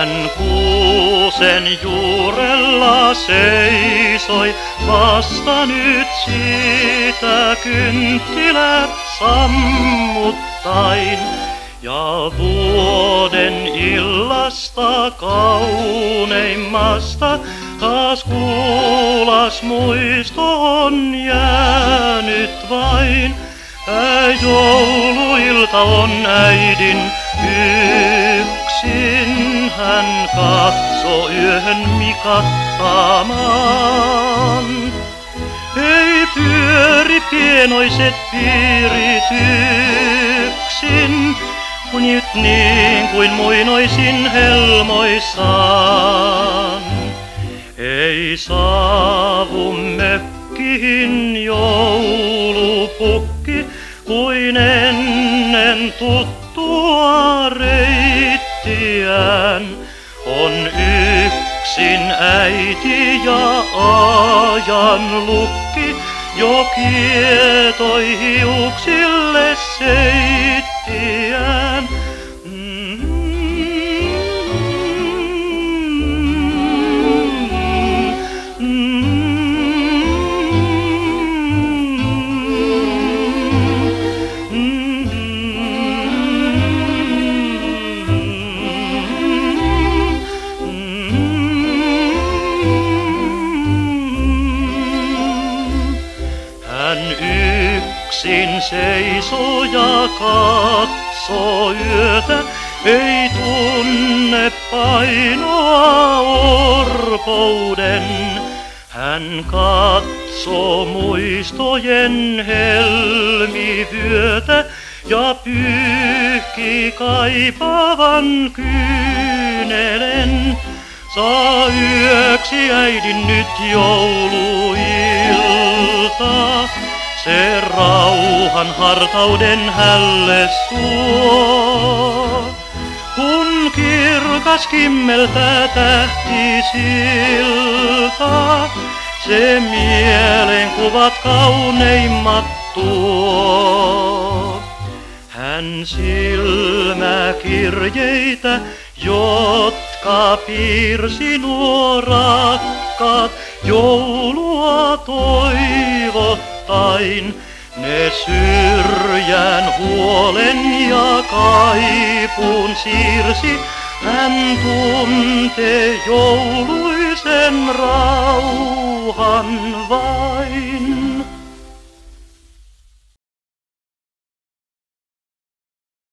Hän kuusen juurella seisoi, vasta nyt siitä kynttilät sammuttain. Ja vuoden illasta kauneimmasta taas kuulas muisto on jäänyt vain. Jouluilta on äidin yksin, hän katso yöhön mikattamaan. Ei pyöri pienoiset piirit yksin, kun nyt niin kuin muinoisin helmoissaan. Ei saavu mökkiin joulupukki, kuin ennen tuttua reittiään. Äiti ja ajan lukki, jo kietoi hiuksille seittiään. Hän yksin seisoo ja katsoo yötä, ei tunne painoa orpouden. Hän katsoo muistojen helmivyötä ja pyyhki kaipaavan kyynelen. Saa yöksi äidin nyt jouluilta, rauhan hartauden hälle suo. Kun kirkas kimmeltää tähti silta, se mielenkuvat kauneimmat tuo. Hän silmäkirjeitä, jotka piirsi nuo rakkaat joulua toivottain. Ne syrjään huolen ja kaipuun siirsi, hän tuntee jouluisen rauhan vain.